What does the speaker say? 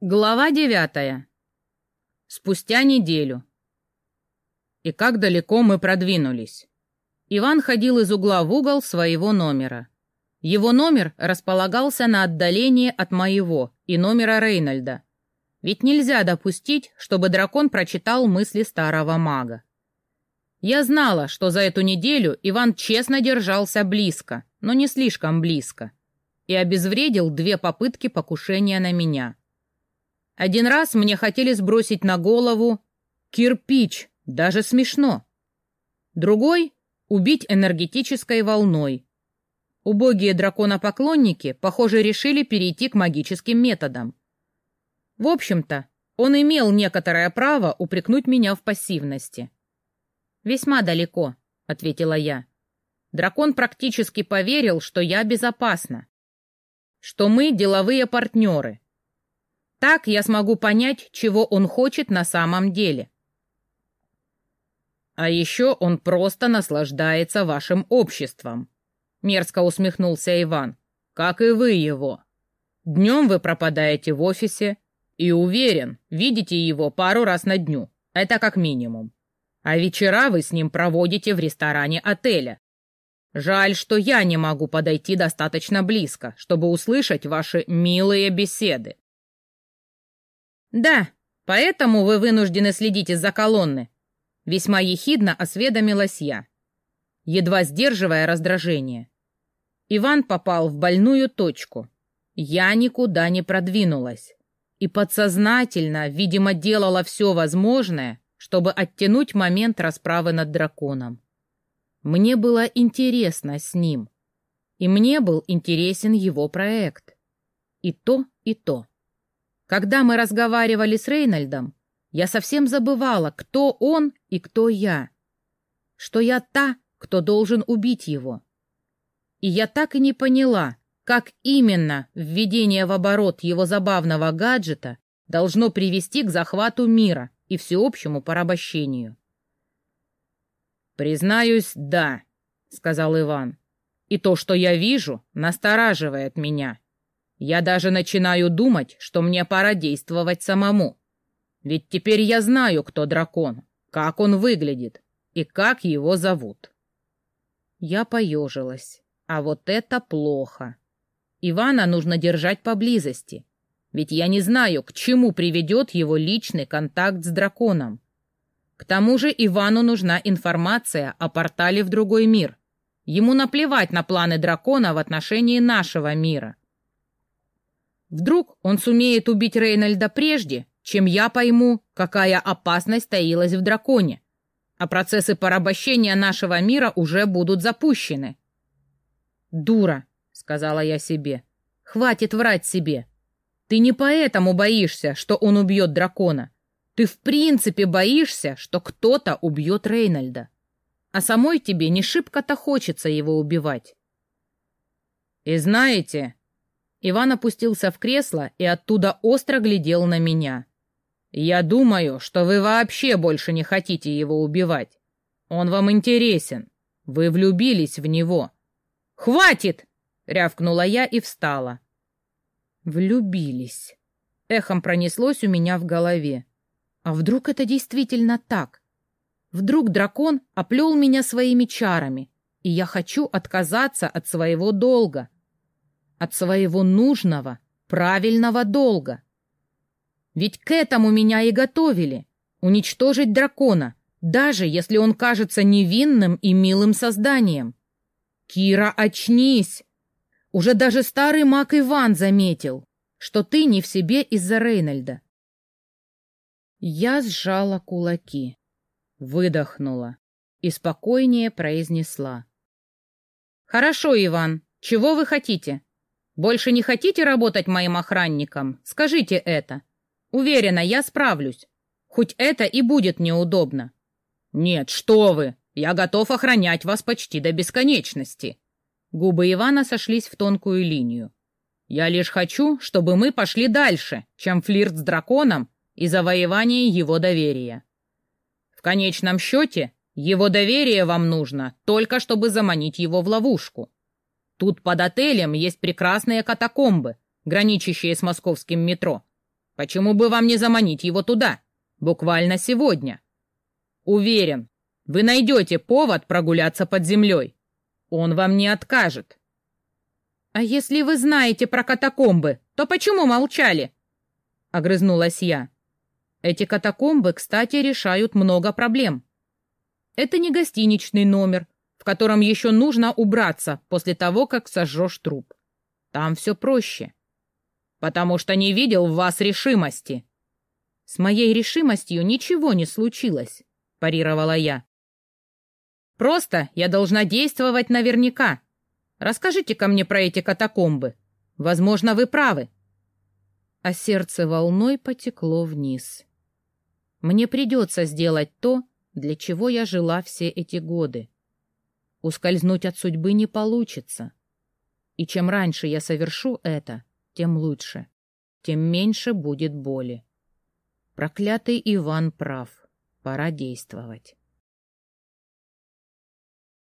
Глава девятая. Спустя неделю. И как далеко мы продвинулись. Иван ходил из угла в угол своего номера. Его номер располагался на отдалении от моего и номера Рейнольда. Ведь нельзя допустить, чтобы дракон прочитал мысли старого мага. Я знала, что за эту неделю Иван честно держался близко, но не слишком близко, и обезвредил две попытки покушения на меня — один раз мне хотели сбросить на голову кирпич, даже смешно. Другой — убить энергетической волной. Убогие драконопоклонники, похоже, решили перейти к магическим методам. В общем-то, он имел некоторое право упрекнуть меня в пассивности. «Весьма далеко», — ответила я. Дракон практически поверил, что я безопасна, что мы деловые партнеры, так я смогу понять, чего он хочет на самом деле. А еще он просто наслаждается вашим обществом. Мерзко усмехнулся Иван. Как и вы его. Днем вы пропадаете в офисе и, уверен, видите его пару раз на дню. Это как минимум. А вечера вы с ним проводите в ресторане отеля. Жаль, что я не могу подойти достаточно близко, чтобы услышать ваши милые беседы. «Да, поэтому вы вынуждены следить из-за колонны», — весьма ехидно осведомилась я, едва сдерживая раздражение. Иван попал в больную точку. Я никуда не продвинулась и подсознательно, видимо, делала все возможное, чтобы оттянуть момент расправы над драконом. Мне было интересно с ним, и мне был интересен его проект. И то, и то. Когда мы разговаривали с Рейнольдом, я совсем забывала, кто он и кто я. Что я та, кто должен убить его. И я так и не поняла, как именно введение в оборот его забавного гаджета должно привести к захвату мира и всеобщему порабощению. «Признаюсь, да», — сказал Иван. «И то, что я вижу, настораживает меня». Я даже начинаю думать, что мне пора действовать самому. Ведь теперь я знаю, кто дракон, как он выглядит и как его зовут. Я поежилась. А вот это плохо. Ивана нужно держать поблизости, ведь я не знаю, к чему приведет его личный контакт с драконом. К тому же Ивану нужна информация о портале в другой мир. Ему наплевать на планы дракона в отношении нашего мира. Вдруг он сумеет убить Рейнольда прежде, чем я пойму, какая опасность таилась в драконе, а процессы порабощения нашего мира уже будут запущены. «Дура», — сказала я себе, — «хватит врать себе. Ты не поэтому боишься, что он убьет дракона. Ты в принципе боишься, что кто-то убьет Рейнольда. А самой тебе не шибко-то хочется его убивать». «И знаете», Иван опустился в кресло и оттуда остро глядел на меня. «Я думаю, что вы вообще больше не хотите его убивать. Он вам интересен. Вы влюбились в него». «Хватит!» — рявкнула я и встала. «Влюбились». Эхом пронеслось у меня в голове. А вдруг это действительно так? Вдруг дракон оплел меня своими чарами, и я хочу отказаться от своего долга, от своего нужного, правильного долга. Ведь к этому меня и готовили — уничтожить дракона, даже если он кажется невинным и милым созданием. Кира, очнись! Уже даже старый маг Иван заметил, что ты не в себе из-за Рейнольда. Я сжала кулаки, выдохнула и спокойнее произнесла. «Хорошо, Иван, чего вы хотите?» Больше не хотите работать моим охранником? Скажите это. Уверена, я справлюсь. Хоть это и будет неудобно. Нет, что вы! Я готов охранять вас почти до бесконечности. Губы Ивана сошлись в тонкую линию. Я лишь хочу, чтобы мы пошли дальше, чем флирт с драконом и завоевание его доверия. В конечном счете, его доверие вам нужно только чтобы заманить его в ловушку. Тут под отелем есть прекрасные катакомбы, граничащие с московским метро. Почему бы вам не заманить его туда? Буквально сегодня. Уверен, вы найдете повод прогуляться под землей. Он вам не откажет. А если вы знаете про катакомбы, то почему молчали? Огрызнулась я. Эти катакомбы, кстати, решают много проблем. Это не гостиничный номер, котором еще нужно убраться после того, как сожжешь труп. Там все проще. Потому что не видел в вас решимости. С моей решимостью ничего не случилось, парировала я. Просто я должна действовать наверняка. Расскажите-ка мне про эти катакомбы. Возможно, вы правы. А сердце волной потекло вниз. Мне придется сделать то, для чего я жила все эти годы. Ускользнуть от судьбы не получится. И чем раньше я совершу это, тем лучше, тем меньше будет боли. Проклятый Иван прав. Пора действовать.